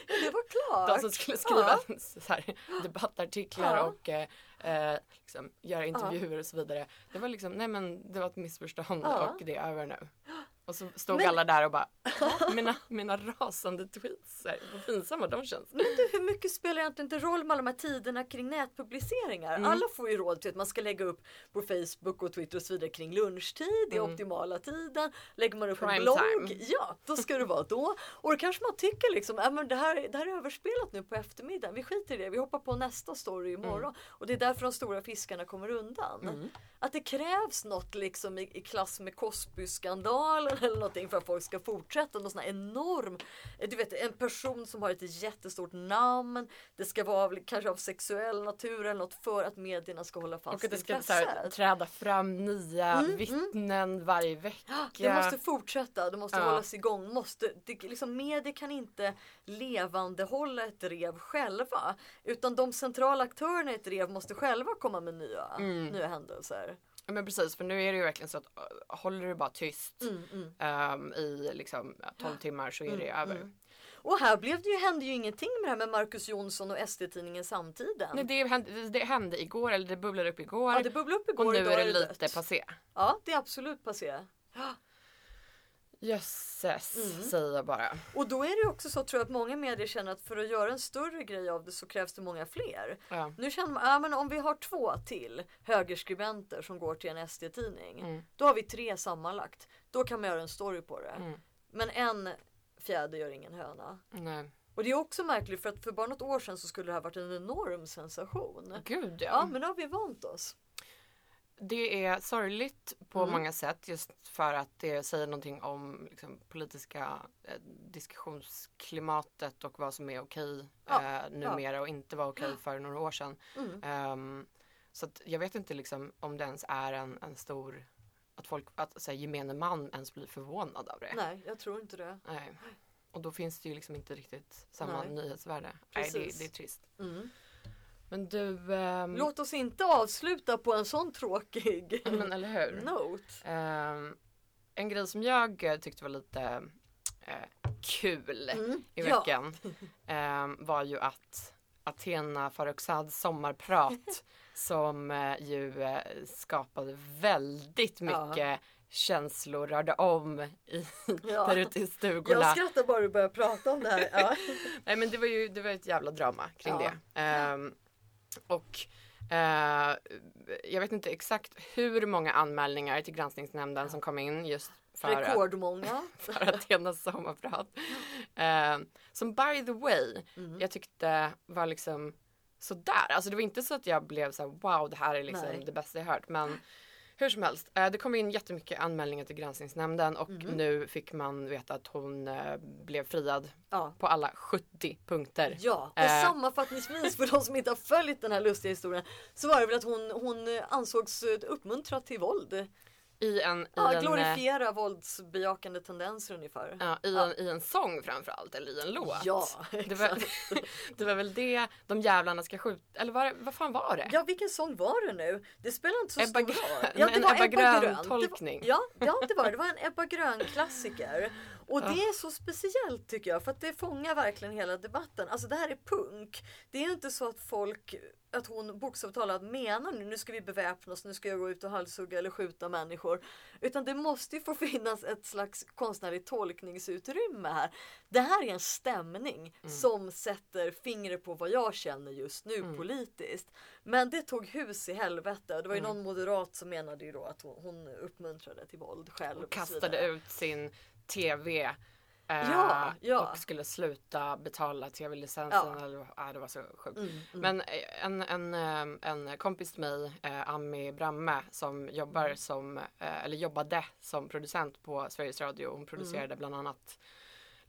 Speaker 2: det var klart.
Speaker 1: De som skulle skriva så här, debattartiklar
Speaker 2: Ja.
Speaker 1: och eh, eh, liksom, göra intervjuer och så vidare. Det var liksom, nej men det var ett missförstånd
Speaker 2: Ja.
Speaker 1: och det är över nu. Och så stod
Speaker 2: Men-
Speaker 1: alla där och bara, "Va? mina, mina rasande tweets, här, vad pinsamma de känns.
Speaker 2: Men du, hur mycket spelar egentligen inte roll med alla de här tiderna kring nätpubliceringar?
Speaker 1: Mm.
Speaker 2: Alla får ju råd till att man ska lägga upp på Facebook och Twitter och så vidare kring lunchtid, det är optimala tiden. Lägger man upp en
Speaker 1: Mm. Prime
Speaker 2: blogg,
Speaker 1: time.
Speaker 2: ja då ska det vara då. Och då kanske man tycker liksom, äh, men det, här, det här är överspelat nu på eftermiddagen, vi skiter i det, vi hoppar på nästa story imorgon.
Speaker 1: Mm.
Speaker 2: Och det är därför de stora fiskarna kommer undan. Att det krävs något liksom i, i klass med Cosby-skandalen eller någonting för att folk ska fortsätta. Någon sån här enorm, eh, du vet en person som har ett jättestort namn. Det ska vara av, kanske av sexuell natur eller något för att medierna ska hålla fast
Speaker 1: Och att det ska
Speaker 2: intresset.
Speaker 1: här, träda fram nya
Speaker 2: Mm,
Speaker 1: vittnen varje vecka.
Speaker 2: Det måste fortsätta, det måste
Speaker 1: Ja.
Speaker 2: hållas igång. Måste, det, liksom, medier kan inte levandehålla ett rev själva. Utan de centrala aktörerna i ett rev måste själva komma med nya,
Speaker 1: Mm.
Speaker 2: nya händelser.
Speaker 1: Ja, Men precis, för nu är det ju verkligen så att håller du bara tyst
Speaker 2: Mm, mm.
Speaker 1: ehm, i liksom ja, 12 timmar så är det över.
Speaker 2: Och här blev det ju, hände ju ingenting med det här med Marcus Jonsson och SD-tidningen Samtiden.
Speaker 1: Nej, det, hände, det hände igår, eller det bubblade upp igår.
Speaker 2: ja, det bubblade upp igår,
Speaker 1: och nu är det lite
Speaker 2: dött.
Speaker 1: passé.
Speaker 2: Ja, det är absolut passé.
Speaker 1: Jösses,
Speaker 2: Mm.
Speaker 1: säger jag bara.
Speaker 2: Och då är det också så tror jag att många medier känner att för att göra en större grej av det så krävs det många fler.
Speaker 1: Ja.
Speaker 2: Nu känner man, ja men om vi har två till högerskribenter som går till en SD-tidning.
Speaker 1: Mm.
Speaker 2: Då har vi tre sammanlagt. Då kan man göra en story på det.
Speaker 1: Mm.
Speaker 2: Men en fjäder gör ingen höna.
Speaker 1: Nej.
Speaker 2: Och det är också märkligt för att för bara något år sedan så skulle det här varit en enorm sensation.
Speaker 1: Gud ja.
Speaker 2: Ja men nu har vi vant oss.
Speaker 1: Det är sorgligt på
Speaker 2: Mm.
Speaker 1: många sätt just för att det säger någonting om liksom, politiska eh, diskussionsklimatet och vad som är okej
Speaker 2: Ja,
Speaker 1: eh, numera och inte var okej för några år sedan.
Speaker 2: Mm.
Speaker 1: Ehm, så att jag vet inte liksom om det ens är en, en stor att folk, att så här, gemene man ens blir förvånad av det.
Speaker 2: Nej jag tror inte det.
Speaker 1: Nej. Och då finns det ju liksom inte riktigt samma
Speaker 2: Nej.
Speaker 1: nyhetsvärde. Nej, det,
Speaker 2: Precis.
Speaker 1: det är trist.
Speaker 2: Mm.
Speaker 1: Men du, ehm,
Speaker 2: Låt oss inte avsluta på en sån tråkig
Speaker 1: men eller hur?
Speaker 2: note.
Speaker 1: Ehm, en grej som jag eh, tyckte var lite eh, kul
Speaker 2: Mm.
Speaker 1: i
Speaker 2: Ja.
Speaker 1: veckan ehm, var ju att Athena Farrokhzads sommarprat som eh, ju eh, skapade väldigt
Speaker 2: Ja.
Speaker 1: mycket känslor, rörde om i,
Speaker 2: Ja.
Speaker 1: där ute i stugorna.
Speaker 2: Jag skrattar bara du börjar prata om det här. Ja.
Speaker 1: Nej men det var ju det var ett jävla drama kring
Speaker 2: Ja.
Speaker 1: det. Ehm, och eh, jag vet inte exakt hur många anmälningar till granskningsnämnden som kom in just för att,
Speaker 2: Rekordmånga.
Speaker 1: för Athenas sommarprat. Ehm, som by the way,
Speaker 2: Mm.
Speaker 1: jag tyckte var liksom sådär. Alltså det var inte så att jag blev så här, wow det här är liksom
Speaker 2: Nej.
Speaker 1: det bästa jag hört. Men hur som helst, eh, det kom in jättemycket anmälningar till granskningsnämnden och
Speaker 2: Mhm.
Speaker 1: nu fick man veta att hon eh, blev friad
Speaker 2: Ja.
Speaker 1: på alla 70 punkter.
Speaker 2: Ja, och
Speaker 1: Eh.
Speaker 2: sammanfattningsvis för de som inte har följt den här lustiga historien så var det väl att hon, hon ansågs eh, uppmuntra till våld.
Speaker 1: I en, i
Speaker 2: Ja,
Speaker 1: en, eh,
Speaker 2: glorifiera våldsbejakande tendenser ungefär.
Speaker 1: ja, i, en, i en sång framförallt, eller i en låt.
Speaker 2: Ja,
Speaker 1: det, var, det var väl det de jävlarna ska skjuta, eller vad, vad fan var det?
Speaker 2: Ja, vilken sång var det nu? Det spelar inte så
Speaker 1: Ebba
Speaker 2: stor
Speaker 1: Grön.
Speaker 2: roll.
Speaker 1: Men en Ebba
Speaker 2: Grön.
Speaker 1: Grön-tolkning.
Speaker 2: Var, ja, ja, det var det. Det var en Ebba Grön-klassiker. Och det är så speciellt tycker jag för att det fångar verkligen hela debatten. Alltså det här är punk. Det är inte så att folk, att hon bokstavligt talat menar nu, nu ska vi beväpna oss, nu ska jag gå ut och halshugga eller skjuta människor. Utan det måste ju få finnas ett slags konstnärligt tolkningsutrymme här. Det här är en stämning som sätter fingret på vad jag känner just nu politiskt. Men det tog hus i helvete. Det var ju någon moderat som menade ju då att hon, hon uppmuntrade till våld själv.
Speaker 1: Och
Speaker 2: och
Speaker 1: kastade ut sin TV. eh,
Speaker 2: Ja, ja.
Speaker 1: Och skulle sluta betala tv-licensen.
Speaker 2: Ja.
Speaker 1: Eller, äh, det var så sjukt.
Speaker 2: Mm, mm.
Speaker 1: Men eh, en, en, eh, en kompis till mig, eh, Ami Bramme, som jobbar
Speaker 2: Mm.
Speaker 1: som, eh, eller jobbade som producent på Sveriges Radio. Hon producerade
Speaker 2: Mm.
Speaker 1: bland annat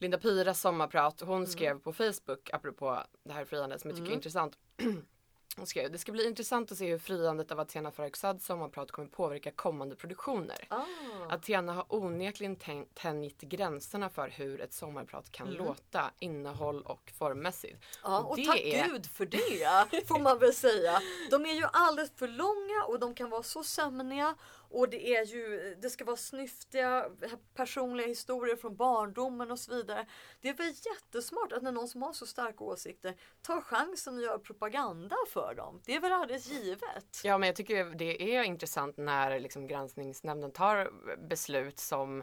Speaker 1: Linda Piras sommarprat. Hon skrev på Facebook, apropå det här friandet som jag tycker är intressant. skrev, det ska bli intressant att se hur friandet av Athena Farrokhzads sommarprat kommer påverka kommande produktioner.
Speaker 2: Ah.
Speaker 1: Athena har onekligen tän- tänjt gränserna för hur ett sommarprat kan låta, innehåll och formmässigt.
Speaker 2: Ja, och
Speaker 1: det
Speaker 2: tack
Speaker 1: är-
Speaker 2: gud för det får man väl säga. De är ju alldeles för långa och de kan vara så sömniga och det är ju, det ska vara snyftiga eh, personliga historier från barndomen och så vidare. Det är väl jättesmart att när någon som har så starka åsikter tar chansen att göra propaganda för dem. Det är väl alldeles givet.
Speaker 1: Ja men jag tycker det är intressant när liksom granskningsnämnden tar eh, beslut som,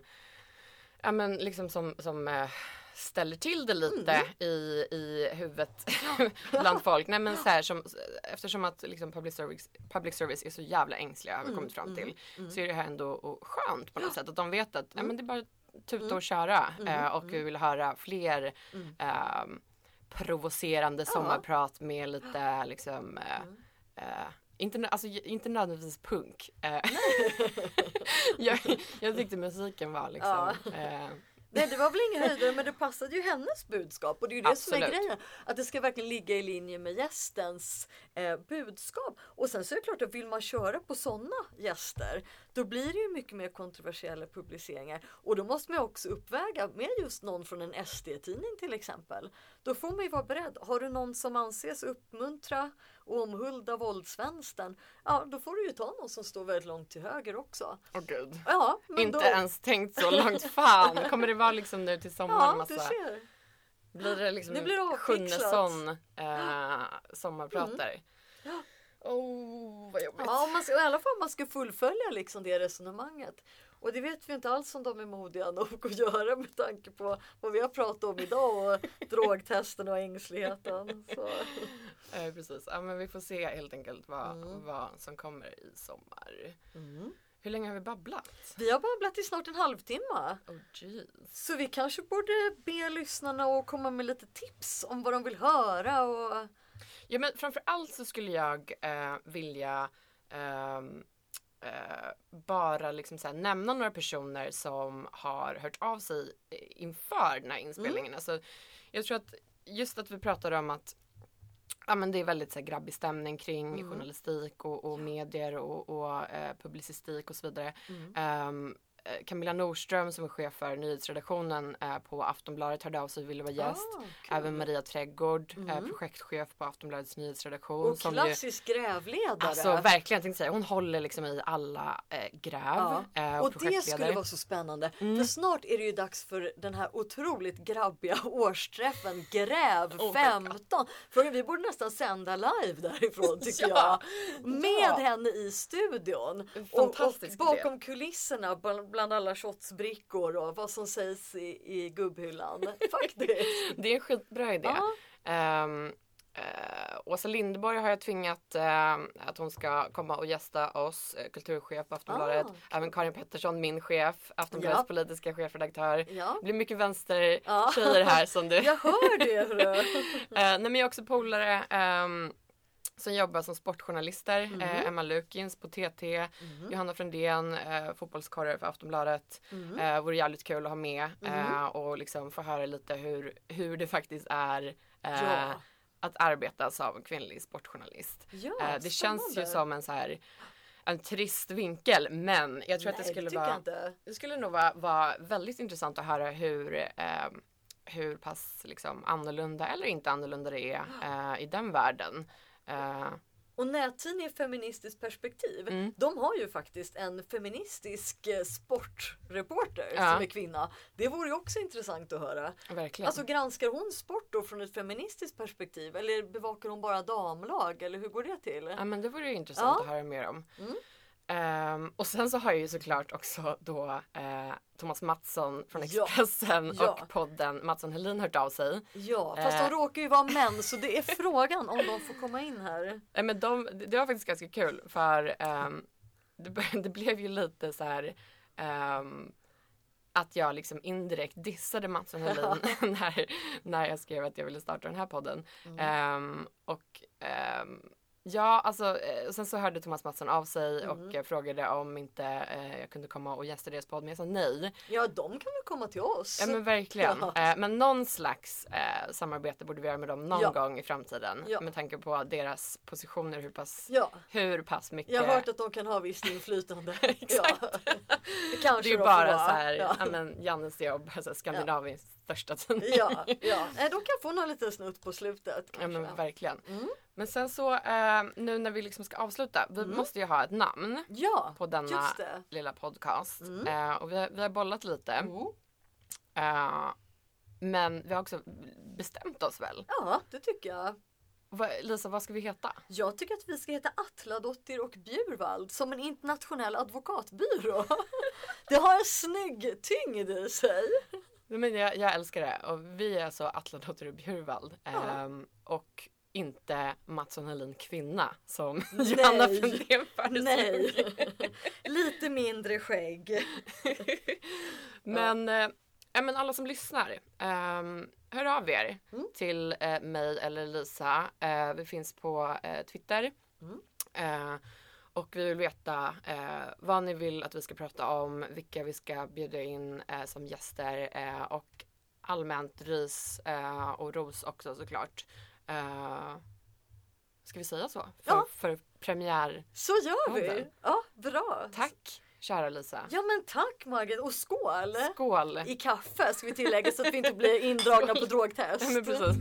Speaker 1: ja, men liksom som, som eh, ställer till det lite
Speaker 2: Mm.
Speaker 1: i, i huvudet bland folk. Nej, men så här, som, eftersom att liksom public, service, public service är så jävla ängsliga har vi
Speaker 2: Mm,
Speaker 1: kommit fram till så är det här ändå och skönt på något sätt att de vet att ja,
Speaker 2: Mm.
Speaker 1: men det är bara tuta och köra eh, och vi vill höra fler
Speaker 2: Mm.
Speaker 1: ehm, provocerande sommarprat med lite liksom eh,
Speaker 2: Mm.
Speaker 1: eh, inte, alltså, inte nödvändigtvis punk. Eh, jag, jag tyckte musiken var liksom eh,
Speaker 2: Nej det var väl ingen höjdare men det passade ju hennes budskap och det är ju det som är
Speaker 1: Absolut.
Speaker 2: grejen. Att det ska verkligen ligga i linje med gästens eh, budskap. Och sen så är det klart att vill man köra på sådana gäster då blir det ju mycket mer kontroversiella publiceringar. Och då måste man också uppväga med just någon från en SD-tidning till exempel. Då får man ju vara beredd. Har du någon som anses uppmuntra och omhulda våldsvänstern, ja då får du ju ta någon som står väldigt långt till höger också.
Speaker 1: åh gud.
Speaker 2: Ja,
Speaker 1: Inte
Speaker 2: då,
Speaker 1: ens tänkt så långt. Fan, kommer det vara liksom nu till sommaren
Speaker 2: Ja,
Speaker 1: massa,
Speaker 2: du ser.
Speaker 1: blir det liksom
Speaker 2: blir det avpixlat.
Speaker 1: Sjunnesson eh, sommarpratar?
Speaker 2: Ja.
Speaker 1: Oh, vad jobbigt.
Speaker 2: Ja, man ska, i alla fall man ska fullfölja liksom det resonemanget. Och det vet vi inte alls om de är modiga nog att göra med tanke på vad vi har pratat om idag och drogtesten och ängsligheten. Så.
Speaker 1: Eh, precis, ja, men vi får se helt enkelt vad,
Speaker 2: Mm.
Speaker 1: vad som kommer i sommar. Hur länge har vi babblat?
Speaker 2: Vi har babblat i snart en halvtimme.
Speaker 1: Oh.
Speaker 2: Så vi kanske borde be lyssnarna att komma med lite tips om vad de vill höra. Och...
Speaker 1: Ja men framför allt så skulle jag eh, vilja ehm, eh, bara liksom så här, nämna några personer som har hört av sig eh, inför den här inspelningen. Alltså, jag tror att just att vi pratade om att Ja men det är väldigt så här, grabbig stämning kring journalistik och, och medier och, och eh, publicistik och så vidare. Ehm, eh, Camilla Nordström som är chef för nyhetsredaktionen eh, på Aftonbladet hörde av sig och ville vara gäst.
Speaker 2: Ah, kul.
Speaker 1: Även Maria Trädgård, eh, projektchef på Aftonbladets nyhetsredaktion.
Speaker 2: och
Speaker 1: som ju,
Speaker 2: klassisk grävledare.
Speaker 1: alltså verkligen, tänkte säga, hon håller liksom i alla eh, gräv.
Speaker 2: Ja.
Speaker 1: Eh,
Speaker 2: Och
Speaker 1: och
Speaker 2: det skulle vara så spännande.
Speaker 1: Mm.
Speaker 2: För snart är det ju dags för den här otroligt grabbiga årsträffen Gräv
Speaker 1: Oh my
Speaker 2: 15. För vi borde nästan sända live därifrån tycker
Speaker 1: Ja.
Speaker 2: jag. Med
Speaker 1: Ja.
Speaker 2: henne i studion.
Speaker 1: En
Speaker 2: Och, och
Speaker 1: fantastisk
Speaker 2: bakom kulisserna bland, alla shotsbrickor och vad som sägs i, i gubbhyllan. Faktiskt.
Speaker 1: Det är en skitbra idé.
Speaker 2: Ja.
Speaker 1: Ehm, eh, Åsa Linderborg har jag tvingat eh, att hon ska komma och gästa oss, eh, kulturchef på Aftonbladet.
Speaker 2: Ah.
Speaker 1: Även Karin Pettersson, min chef, Aftonbladets
Speaker 2: Ja.
Speaker 1: politiska chefredaktör.
Speaker 2: Ja.
Speaker 1: Det blir mycket vänster
Speaker 2: Ja.
Speaker 1: här som du.
Speaker 2: Jag hör det.
Speaker 1: Eh, nej men jag är också polare ehm, som jobbar som sportjournalister.
Speaker 2: Mhm.
Speaker 1: Eh, Emma Lukins på TT, Johanna Frändén, eh, fotbollskorre för Aftonbladet.
Speaker 2: Mhm.
Speaker 1: Eh, vore jävligt kul att ha med eh, och liksom få höra lite hur, hur det faktiskt är eh,
Speaker 2: Ja.
Speaker 1: att arbeta som kvinnlig sportjournalist.
Speaker 2: Ja,
Speaker 1: eh, det känns ju
Speaker 2: spännande.
Speaker 1: som en så här en trist vinkel men jag tror att det
Speaker 2: Nej,
Speaker 1: skulle vara det skulle nog vara, vara väldigt intressant att höra hur, eh, hur pass liksom, annorlunda eller inte annorlunda det är eh, i den världen. Eh,
Speaker 2: Och nättidningen Feministiskt perspektiv,
Speaker 1: Mm.
Speaker 2: de har ju faktiskt en feministisk eh, sportreporter
Speaker 1: Ja.
Speaker 2: som är kvinna. Det vore ju också intressant att höra.
Speaker 1: verkligen.
Speaker 2: Alltså granskar hon sport då från ett feministiskt perspektiv eller bevakar hon bara damlag eller hur går det till?
Speaker 1: ja, men det vore ju intressant
Speaker 2: Ja.
Speaker 1: att höra mer om.
Speaker 2: Mm.
Speaker 1: Ehm, och sen så har jag ju såklart också då eh, Thomas Mattsson från
Speaker 2: Ja.
Speaker 1: Expressen
Speaker 2: Ja.
Speaker 1: och podden Mattsson Helin hört av sig.
Speaker 2: Ja, fast
Speaker 1: Eh.
Speaker 2: de råkar ju vara män så det är frågan om de får komma in här.
Speaker 1: Nej, men de, det var faktiskt ganska kul för ehm, det, det blev ju lite så här ehm, att jag liksom indirekt dissade Mattsson Helin när, när jag skrev att jag ville starta den här podden.
Speaker 2: Mm.
Speaker 1: Ehm, och Ja, alltså eh, sen så hörde Thomas Mattsson av sig
Speaker 2: Mm.
Speaker 1: och eh, frågade om inte eh, jag kunde komma och gästa deras podd. Men jag sa nej.
Speaker 2: Ja, de kan väl komma till oss?
Speaker 1: Ja men verkligen.
Speaker 2: Ja.
Speaker 1: Eh, men någon slags eh, samarbete borde vi göra med dem någon
Speaker 2: Ja.
Speaker 1: gång i framtiden.
Speaker 2: Ja.
Speaker 1: Med tanke på deras positioner, hur pass, hur pass mycket.
Speaker 2: jag har hört att de kan ha visst inflytande. Exakt. Ja. Det kanske
Speaker 1: det är ju bara så här,
Speaker 2: Ja.
Speaker 1: men Jannes jobb, alltså Skandinaviens största tidning.
Speaker 2: Ja, ja. De kan få någon liten snutt på slutet.
Speaker 1: Ja
Speaker 2: Kanske.
Speaker 1: men verkligen.
Speaker 2: Mm.
Speaker 1: Men sen så eh, nu när vi liksom ska avsluta, vi måste ju ha ett namn
Speaker 2: ja
Speaker 1: på denna lilla podcast.
Speaker 2: Mm.
Speaker 1: Eh, och vi har, vi har bollat lite.
Speaker 2: Mm.
Speaker 1: Eh, men vi har också bestämt oss väl.
Speaker 2: Ja, det tycker jag.
Speaker 1: Va, Lisa, vad ska vi heta?
Speaker 2: Jag tycker att vi ska heta Atladottir och Bjurvald som en internationell advokatbyrå. Det har en snygg tyngd i sig.
Speaker 1: Men jag, jag älskar det och vi är alltså Atladotter och Bjurvald.
Speaker 2: Ja.
Speaker 1: Ehm, och inte Mattsson Helin kvinna som Johanna
Speaker 2: Nej.
Speaker 1: Fundén föreslog.
Speaker 2: Nej, lite mindre skägg.
Speaker 1: Men, eh, ja, men alla som lyssnar, ehm, hör av er
Speaker 2: Mm.
Speaker 1: till eh, mig eller Lisa. Eh, vi finns på eh, Twitter.
Speaker 2: Mm.
Speaker 1: Och vi vill veta eh, vad ni vill att vi ska prata om, vilka vi ska bjuda in eh, som gäster eh, och allmänt ris eh, och ros också såklart. Eh, ska vi säga så? För,
Speaker 2: Ja.
Speaker 1: för premiär.
Speaker 2: Så gör vi. Ja, bra.
Speaker 1: Tack kära Lisa.
Speaker 2: Ja men tack Margit och skål!
Speaker 1: Skål!
Speaker 2: I kaffe ska vi tillägga så att vi inte blir indragna på drogtest.
Speaker 1: Ja, men precis.